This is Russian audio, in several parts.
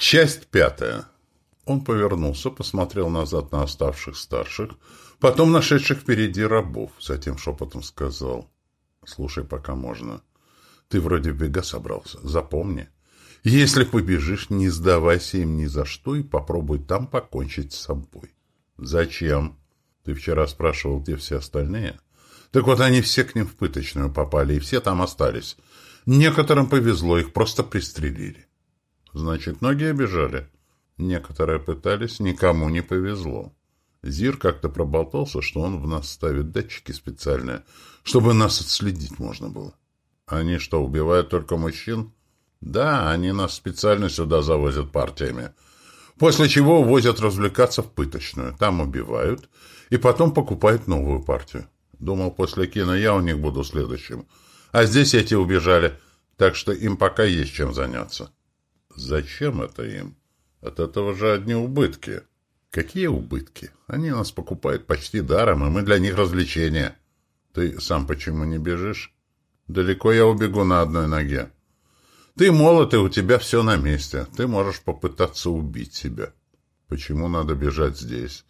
Часть пятая. Он повернулся, посмотрел назад на оставших старших, потом нашедших впереди рабов, затем шепотом сказал. «Слушай, пока можно. Ты вроде бега собрался. Запомни. Если побежишь, не сдавайся им ни за что и попробуй там покончить с собой». «Зачем?» Ты вчера спрашивал, где все остальные?» Так вот, они все к ним в пыточную попали, и все там остались. Некоторым повезло, их просто пристрелили. Значит, многие бежали. Некоторые пытались, никому не повезло. Зир как-то проболтался, что он в нас ставит датчики специальные, чтобы нас отследить можно было. Они что, убивают только мужчин? Да, они нас специально сюда завозят партиями. После чего увозят развлекаться в пыточную. Там убивают и потом покупают новую партию. Думал, после кино я у них буду следующим. А здесь эти убежали, так что им пока есть чем заняться. Зачем это им? От этого же одни убытки. Какие убытки? Они нас покупают почти даром, и мы для них развлечения. Ты сам почему не бежишь? Далеко я убегу на одной ноге. Ты молод, и у тебя все на месте. Ты можешь попытаться убить себя. Почему надо бежать здесь?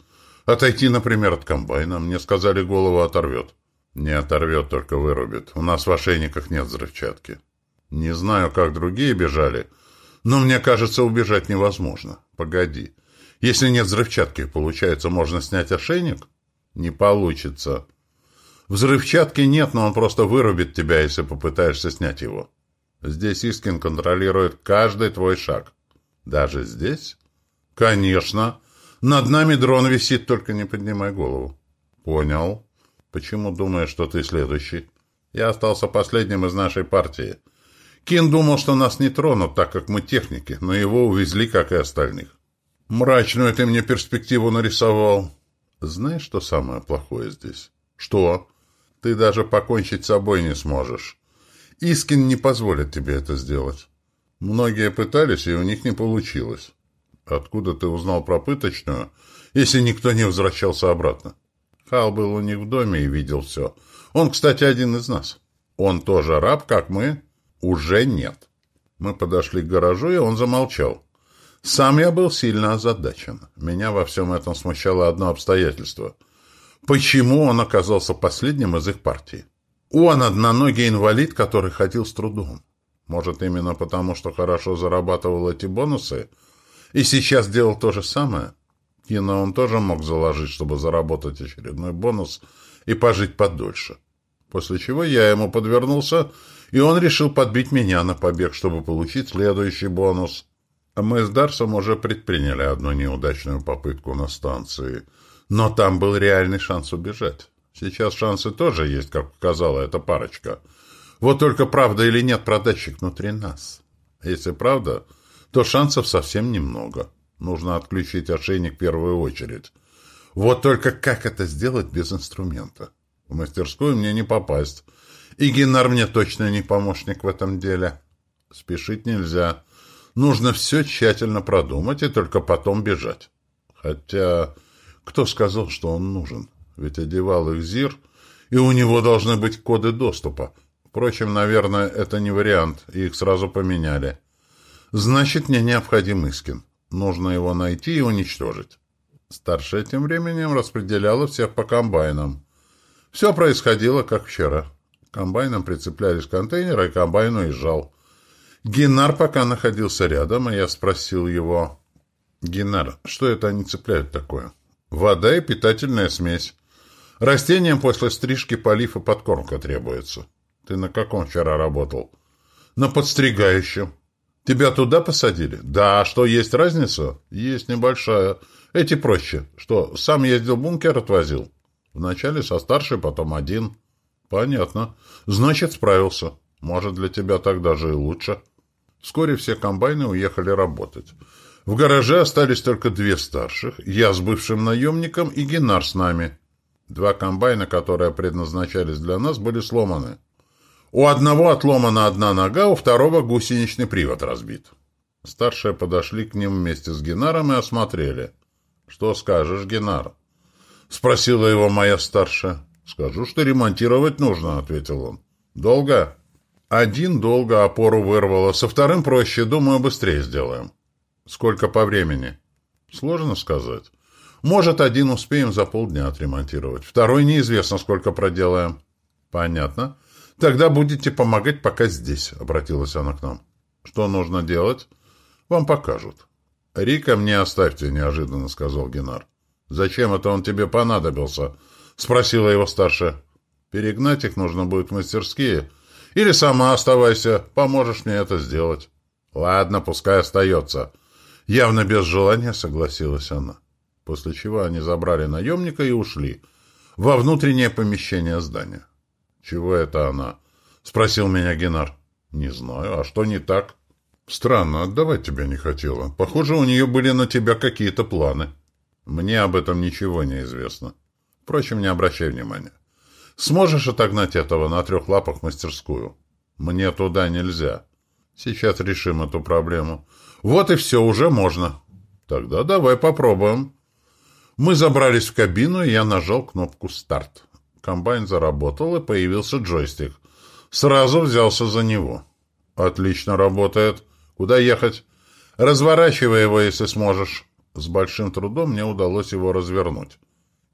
Отойти, например, от комбайна. Мне сказали, голову оторвет. Не оторвет, только вырубит. У нас в ошейниках нет взрывчатки. Не знаю, как другие бежали, но мне кажется, убежать невозможно. Погоди. Если нет взрывчатки, получается, можно снять ошейник? Не получится. Взрывчатки нет, но он просто вырубит тебя, если попытаешься снять его. Здесь Искин контролирует каждый твой шаг. Даже здесь? Конечно. Над нами дрон висит, только не поднимай голову. Понял. Почему думаешь, что ты следующий? Я остался последним из нашей партии. Кин думал, что нас не тронут, так как мы техники, но его увезли, как и остальных. Мрачную ты мне перспективу нарисовал. Знаешь, что самое плохое здесь? Что? Ты даже покончить с собой не сможешь. Искин не позволит тебе это сделать. Многие пытались, и у них не получилось. Откуда ты узнал про пыточную, если никто не возвращался обратно? Хал был у них в доме и видел все. Он, кстати, один из нас. Он тоже раб, как мы? Уже нет. Мы подошли к гаражу, и он замолчал. Сам я был сильно озадачен. Меня во всем этом смущало одно обстоятельство. Почему он оказался последним из их партии? Он одноногий инвалид, который ходил с трудом. Может, именно потому, что хорошо зарабатывал эти бонусы, и сейчас делал то же самое. Кино он тоже мог заложить, чтобы заработать очередной бонус и пожить подольше. После чего я ему подвернулся, и он решил подбить меня на побег, чтобы получить следующий бонус. Мы с Дарсом уже предприняли одну неудачную попытку на станции. Но там был реальный шанс убежать. Сейчас шансы тоже есть, как показала эта парочка. Вот только правда или нет продатчик внутри нас. Если правда, то шансов совсем немного. Нужно отключить ошейник в первую очередь. Вот только как это сделать без инструмента? В мастерскую мне не попасть. И Геннар мне точно не помощник в этом деле. Спешить нельзя. Нужно все тщательно продумать и только потом бежать. Хотя, кто сказал, что он нужен? Ведь одевал их Зир, и у него должны быть коды доступа. Впрочем, наверное, это не вариант, и их сразу поменяли. Значит, мне необходим Искин. Нужно его найти и уничтожить. Старшая тем временем распределяла всех по комбайнам. Все происходило, как вчера. Комбайном прицеплялись контейнеры, и комбайн уезжал. Геннар пока находился рядом, и я спросил его... «Геннар, что это они цепляют такое?» «Вода и питательная смесь. Растениям после стрижки полив и подкормка требуется». «Ты на каком вчера работал?» «На подстригающем». Тебя туда посадили? Да, а что, есть разница? Есть небольшая. Эти проще. Что, сам ездил бункер отвозил? Вначале со старшей, потом один. Понятно. Значит, справился. Может, для тебя так даже и лучше. Вскоре все комбайны уехали работать. В гараже остались только две старших, я с бывшим наемником и Генар с нами. Два комбайна, которые предназначались для нас, были сломаны. У одного отломана одна нога, у второго гусеничный привод разбит. Старшие подошли к ним вместе с Генаром и осмотрели. «Что скажешь, Генар?» — спросила его моя старшая. «Скажу, что ремонтировать нужно», — ответил он. «Долго?» «Один долго опору вырвало, со вторым проще, думаю, быстрее сделаем». Сколько по времени? Сложно сказать. Может, один успеем за полдня отремонтировать. Второй неизвестно, сколько проделаем. Понятно. Тогда будете помогать пока здесь, обратилась она к нам. Что нужно делать? Вам покажут. Рика мне оставьте, неожиданно сказал Генар. Зачем это он тебе понадобился? Спросила его старшая. Перегнать их нужно будет в мастерские. Или сама оставайся, поможешь мне это сделать. Ладно, пускай остается. Явно без желания согласилась она. После чего они забрали наемника и ушли во внутреннее помещение здания. «Чего это она?» — спросил меня Генар. «Не знаю. А что не так?» «Странно, отдавать тебя не хотела. Похоже, у нее были на тебя какие-то планы». «Мне об этом ничего не известно. Впрочем, не обращай внимания. Сможешь отогнать этого на трех лапах в мастерскую?» «Мне туда нельзя. Сейчас решим эту проблему. Вот и все, уже можно». «Тогда давай попробуем». Мы забрались в кабину, и я нажал кнопку «Старт». Комбайн заработал, и появился джойстик. Сразу взялся за него. «Отлично работает. Куда ехать?» «Разворачивай его, если сможешь». С большим трудом мне удалось его развернуть.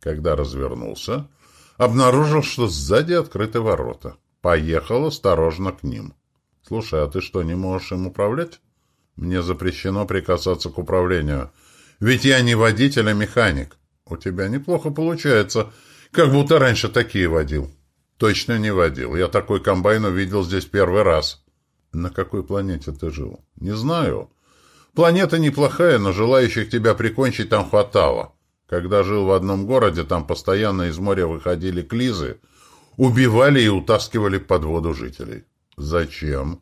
Когда развернулся, обнаружил, что сзади открыты ворота. Поехал осторожно к ним. «Слушай, а ты что, не можешь им управлять?» «Мне запрещено прикасаться к управлению. Ведь я не водитель, а механик. У тебя неплохо получается». Как будто раньше такие водил. Точно не водил. Я такой комбайн увидел здесь первый раз. На какой планете ты жил? Не знаю. Планета неплохая, но желающих тебя прикончить там хватало. Когда жил в одном городе, там постоянно из моря выходили клизы, убивали и утаскивали под воду жителей. Зачем?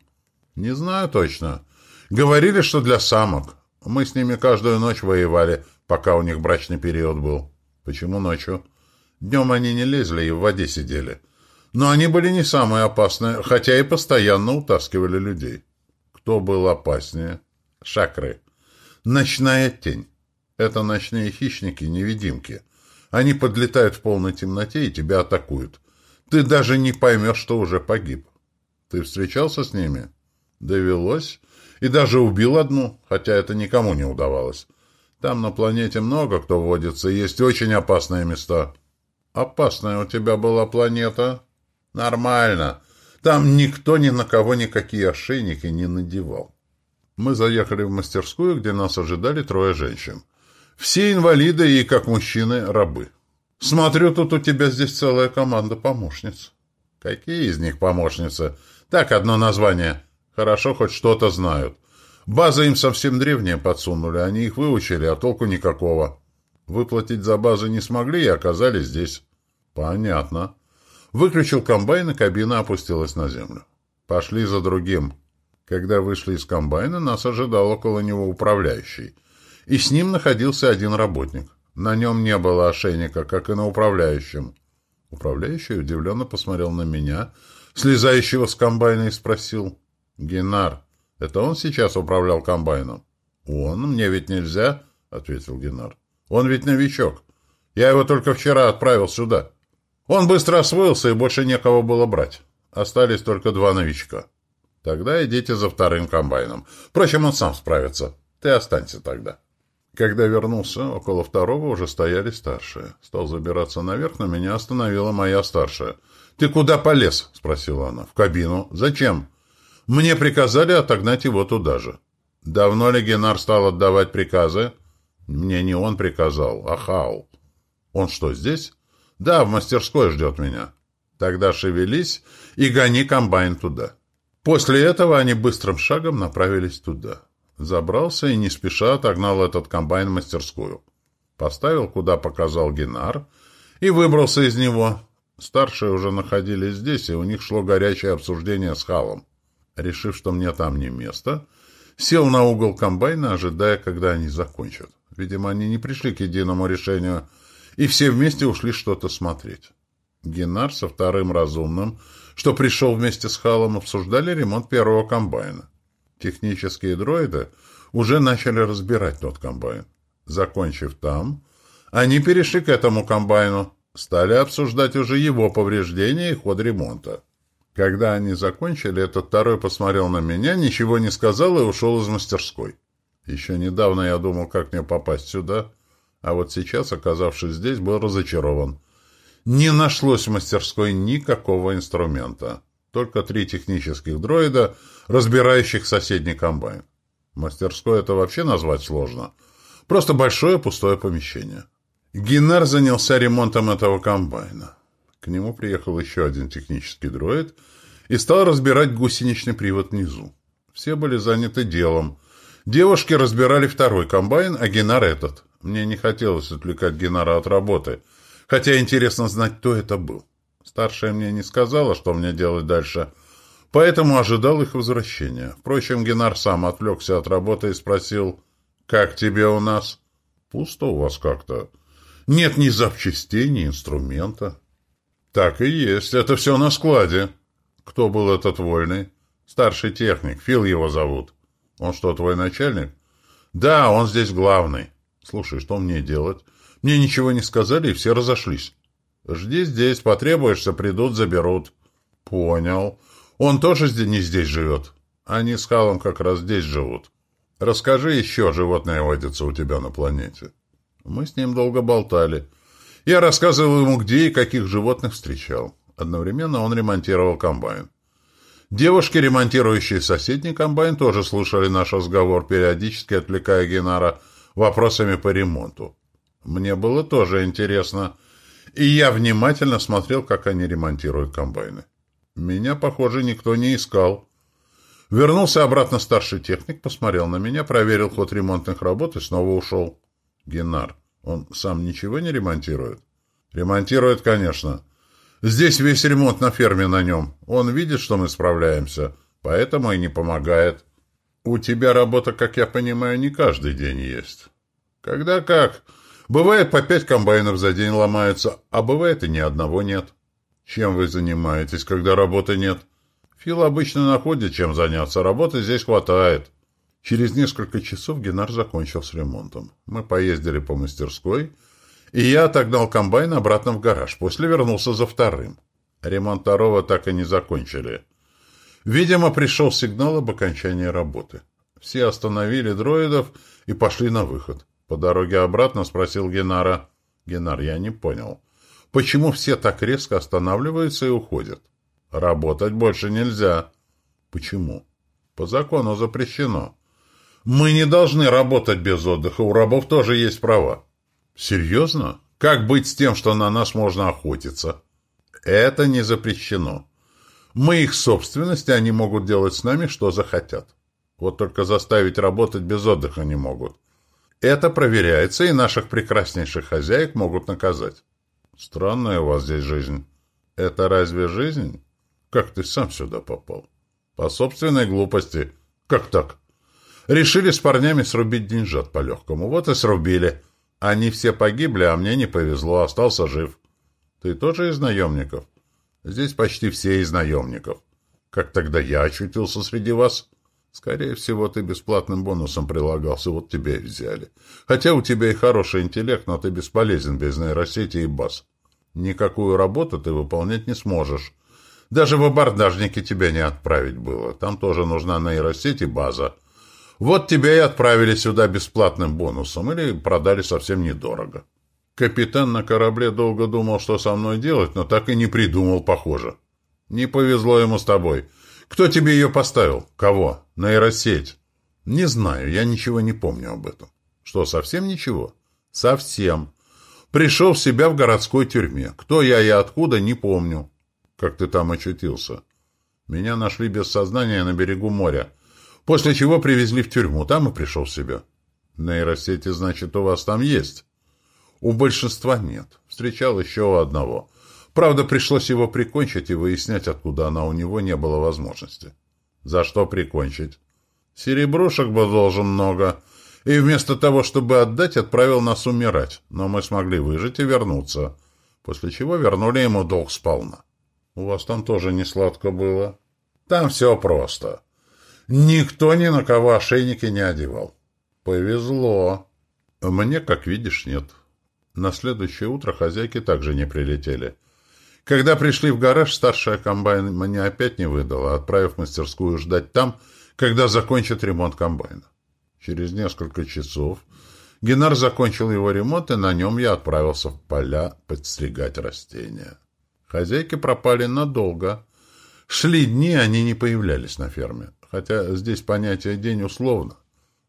Не знаю точно. Говорили, что для самок. Мы с ними каждую ночь воевали, пока у них брачный период был. Почему ночью? Днем они не лезли и в воде сидели. Но они были не самые опасные, хотя и постоянно утаскивали людей. Кто был опаснее? Шакры. Ночная тень. Это ночные хищники-невидимки. Они подлетают в полной темноте и тебя атакуют. Ты даже не поймешь, что уже погиб. Ты встречался с ними? Довелось. И даже убил одну, хотя это никому не удавалось. Там на планете много кто водится, есть очень опасные места. Опасная у тебя была планета. Нормально. Там никто ни на кого никакие ошейники не надевал. Мы заехали в мастерскую, где нас ожидали трое женщин. Все инвалиды и, как мужчины, рабы. Смотрю, тут у тебя здесь целая команда помощниц. Какие из них помощницы? Так, одно название. Хорошо, хоть что-то знают. Базы им совсем древние подсунули, они их выучили, а толку никакого. Выплатить за базы не смогли и оказались здесь. Понятно. Выключил комбайн, и кабина опустилась на землю. Пошли за другим. Когда вышли из комбайна, нас ожидал около него управляющий. И с ним находился один работник. На нем не было ошейника, как и на управляющем. Управляющий удивленно посмотрел на меня, слезающего с комбайна, и спросил. «Генар, это он сейчас управлял комбайном?» «Он? Мне ведь нельзя», — ответил Генар. Он ведь новичок. Я его только вчера отправил сюда. Он быстро освоился, и больше некого было брать. Остались только два новичка. Тогда идите за вторым комбайном. Впрочем, он сам справится. Ты останься тогда. Когда вернулся, около второго уже стояли старшие. Стал забираться наверх, но меня остановила моя старшая. «Ты куда полез?» — спросила она. «В кабину. Зачем?» «Мне приказали отогнать его туда же». «Давно ли Генар стал отдавать приказы?» Мне не он приказал, а Хау. Он что, здесь? Да, в мастерской ждет меня. Тогда шевелись и гони комбайн туда. После этого они быстрым шагом направились туда. Забрался и не спеша отогнал этот комбайн в мастерскую. Поставил, куда показал Генар, и выбрался из него. Старшие уже находились здесь, и у них шло горячее обсуждение с Халом. Решив, что мне там не место, сел на угол комбайна, ожидая, когда они закончат. Видимо, они не пришли к единому решению, и все вместе ушли что-то смотреть. Геннар со вторым разумным, что пришел вместе с Халом, обсуждали ремонт первого комбайна. Технические дроиды уже начали разбирать тот комбайн. Закончив там, они перешли к этому комбайну, стали обсуждать уже его повреждения и ход ремонта. Когда они закончили, этот второй посмотрел на меня, ничего не сказал и ушел из мастерской. Еще недавно я думал, как мне попасть сюда, а вот сейчас, оказавшись здесь, был разочарован. Не нашлось в мастерской никакого инструмента. Только три технических дроида, разбирающих соседний комбайн. Мастерской это вообще назвать сложно. Просто большое пустое помещение. Гинар занялся ремонтом этого комбайна. К нему приехал еще один технический дроид и стал разбирать гусеничный привод внизу. Все были заняты делом. Девушки разбирали второй комбайн, а Гинар этот. Мне не хотелось отвлекать Гинара от работы – Хотя интересно знать, кто это был. Старшая мне не сказала, что мне делать дальше, поэтому ожидал их возвращения. Впрочем, Генар сам отвлекся от работы и спросил, «Как тебе у нас?» «Пусто у вас как-то. Нет ни запчастей, ни инструмента». «Так и есть. Это все на складе». «Кто был этот вольный?» «Старший техник. Фил его зовут». «Он что, твой начальник?» «Да, он здесь главный». «Слушай, что мне делать?» Мне ничего не сказали, и все разошлись. Жди здесь, потребуешься, придут, заберут. Понял. Он тоже не здесь живет? Они с Халом как раз здесь живут. Расскажи еще, животные водятся у тебя на планете. Мы с ним долго болтали. Я рассказывал ему, где и каких животных встречал. Одновременно он ремонтировал комбайн. Девушки, ремонтирующие соседний комбайн, тоже слушали наш разговор, периодически отвлекая Генара вопросами по ремонту. Мне было тоже интересно. И я внимательно смотрел, как они ремонтируют комбайны. Меня, похоже, никто не искал. Вернулся обратно старший техник, посмотрел на меня, проверил ход ремонтных работ и снова ушел. Геннар, он сам ничего не ремонтирует? Ремонтирует, конечно. Здесь весь ремонт на ферме на нем. Он видит, что мы справляемся, поэтому и не помогает. У тебя работа, как я понимаю, не каждый день есть. Когда как? Бывает, по пять комбайнов за день ломаются, а бывает и ни одного нет. Чем вы занимаетесь, когда работы нет? Фил обычно находит, чем заняться. Работы здесь хватает. Через несколько часов Геннар закончил с ремонтом. Мы поездили по мастерской, и я отогнал комбайн обратно в гараж. После вернулся за вторым. Ремонт второго так и не закончили. Видимо, пришел сигнал об окончании работы. Все остановили дроидов и пошли на выход. По дороге обратно спросил Генара. Генар, я не понял. Почему все так резко останавливаются и уходят? Работать больше нельзя. Почему? По закону запрещено. Мы не должны работать без отдыха, у рабов тоже есть права. Серьезно? Как быть с тем, что на нас можно охотиться? Это не запрещено. Мы их собственность, и они могут делать с нами, что захотят. Вот только заставить работать без отдыха не могут. Это проверяется, и наших прекраснейших хозяек могут наказать. Странная у вас здесь жизнь. Это разве жизнь? Как ты сам сюда попал? По собственной глупости. Как так? Решили с парнями срубить деньжат по-легкому. Вот и срубили. Они все погибли, а мне не повезло, остался жив. Ты тоже из наемников? Здесь почти все из наемников. Как тогда я очутился среди вас? Скорее всего, ты бесплатным бонусом прилагался, вот тебя и взяли. Хотя у тебя и хороший интеллект, но ты бесполезен без нейросети и баз. Никакую работу ты выполнять не сможешь. Даже в абордажнике тебя не отправить было. Там тоже нужна нейросеть и база. Вот тебя и отправили сюда бесплатным бонусом или продали совсем недорого. Капитан на корабле долго думал, что со мной делать, но так и не придумал, похоже. Не повезло ему с тобой. Кто тебе ее поставил? Кого? Нейросеть. Не знаю, я ничего не помню об этом. Что, совсем ничего? Совсем. Пришел в себя в городской тюрьме. Кто я и откуда, не помню. Как ты там очутился? Меня нашли без сознания на берегу моря. После чего привезли в тюрьму. Там и пришел в себя. Нейросети, значит, у вас там есть? У большинства нет. Встречал еще одного. Правда, пришлось его прикончить и выяснять, откуда она у него не было возможности. За что прикончить? Серебрушек бы должен много. И вместо того, чтобы отдать, отправил нас умирать. Но мы смогли выжить и вернуться. После чего вернули ему долг сполна. У вас там тоже не сладко было? Там все просто. Никто ни на кого ошейники не одевал. Повезло. Мне, как видишь, нет. На следующее утро хозяйки также не прилетели. Когда пришли в гараж, старшая комбайн мне опять не выдала, отправив мастерскую ждать там, когда закончат ремонт комбайна. Через несколько часов Геннар закончил его ремонт, и на нем я отправился в поля подстригать растения. Хозяйки пропали надолго. Шли дни, они не появлялись на ферме. Хотя здесь понятие «день» условно.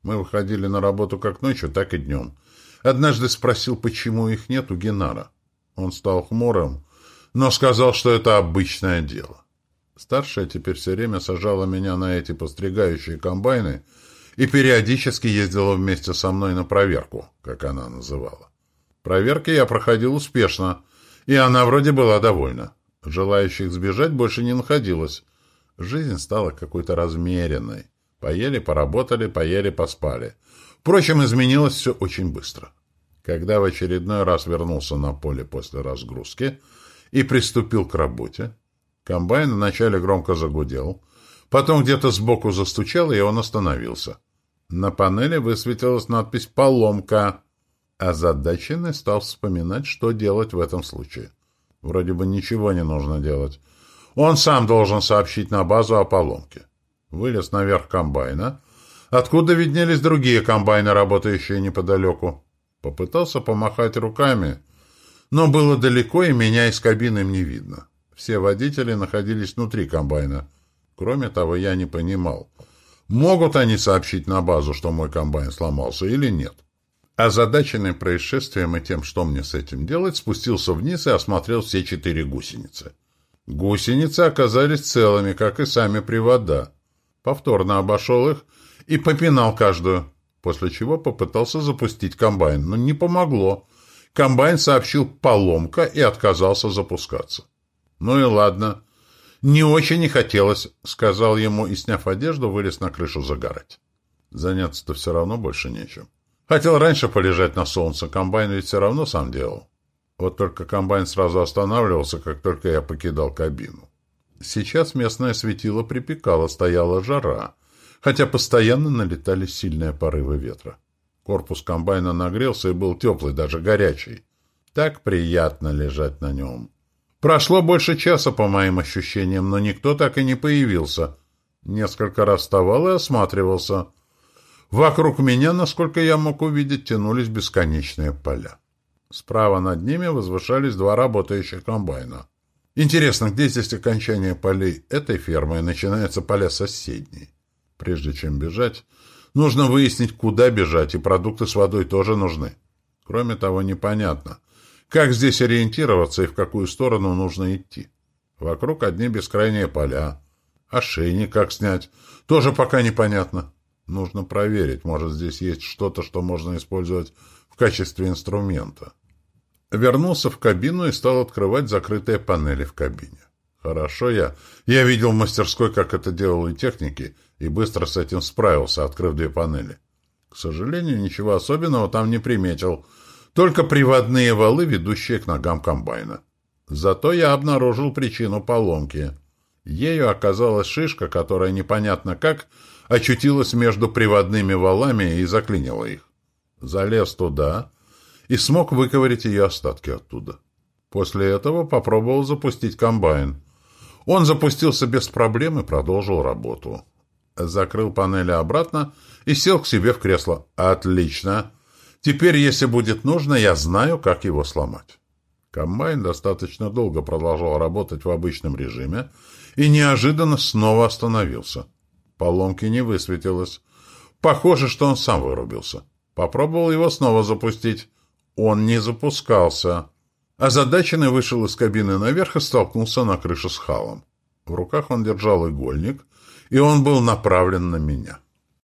Мы выходили на работу как ночью, так и днем. Однажды спросил, почему их нет у Геннара. Он стал хмурым, но сказал, что это обычное дело. Старшая теперь все время сажала меня на эти постригающие комбайны и периодически ездила вместе со мной на проверку, как она называла. Проверки я проходил успешно, и она вроде была довольна. Желающих сбежать больше не находилось. Жизнь стала какой-то размеренной. Поели, поработали, поели, поспали. Впрочем, изменилось все очень быстро. Когда в очередной раз вернулся на поле после разгрузки и приступил к работе, комбайн вначале громко загудел, потом где-то сбоку застучал, и он остановился. На панели высветилась надпись «Поломка», а задаченный стал вспоминать, что делать в этом случае. Вроде бы ничего не нужно делать. Он сам должен сообщить на базу о поломке. Вылез наверх комбайна, откуда виднелись другие комбайны, работающие неподалеку. Попытался помахать руками, но было далеко, и меня из кабины не видно. Все водители находились внутри комбайна. Кроме того, я не понимал, могут они сообщить на базу, что мой комбайн сломался или нет. Озадаченный происшествием и тем, что мне с этим делать, спустился вниз и осмотрел все четыре гусеницы. Гусеницы оказались целыми, как и сами привода. Повторно обошел их и попинал каждую, после чего попытался запустить комбайн, но не помогло. Комбайн сообщил поломка и отказался запускаться. Ну и ладно. Не очень не хотелось, сказал ему и, сняв одежду, вылез на крышу загорать. Заняться-то все равно больше нечем. Хотел раньше полежать на солнце, комбайн ведь все равно сам делал. Вот только комбайн сразу останавливался, как только я покидал кабину. Сейчас местное светило припекало, стояла жара, хотя постоянно налетали сильные порывы ветра. Корпус комбайна нагрелся и был теплый, даже горячий. Так приятно лежать на нем. Прошло больше часа, по моим ощущениям, но никто так и не появился. Несколько раз вставал и осматривался. Вокруг меня, насколько я мог увидеть, тянулись бесконечные поля. Справа над ними возвышались два работающих комбайна. Интересно, где здесь окончание полей этой фермы и начинаются поля соседней? Прежде чем бежать, нужно выяснить, куда бежать, и продукты с водой тоже нужны. Кроме того, непонятно, как здесь ориентироваться и в какую сторону нужно идти. Вокруг одни бескрайние поля. Ошейник как снять, тоже пока непонятно. Нужно проверить, может, здесь есть что-то, что можно использовать в качестве инструмента. Вернулся в кабину и стал открывать закрытые панели в кабине. Хорошо я. Я видел в мастерской, как это делали техники, и быстро с этим справился, открыв две панели. К сожалению, ничего особенного там не приметил. Только приводные валы, ведущие к ногам комбайна. Зато я обнаружил причину поломки. Ею оказалась шишка, которая непонятно как очутилась между приводными валами и заклинила их залез туда и смог выковырять ее остатки оттуда. После этого попробовал запустить комбайн. Он запустился без проблем и продолжил работу. Закрыл панели обратно и сел к себе в кресло. Отлично. Теперь, если будет нужно, я знаю, как его сломать. Комбайн достаточно долго продолжал работать в обычном режиме и неожиданно снова остановился. Поломки не высветилось. Похоже, что он сам вырубился. Попробовал его снова запустить. Он не запускался. Озадаченный вышел из кабины наверх и столкнулся на крышу с халом. В руках он держал игольник, и он был направлен на меня.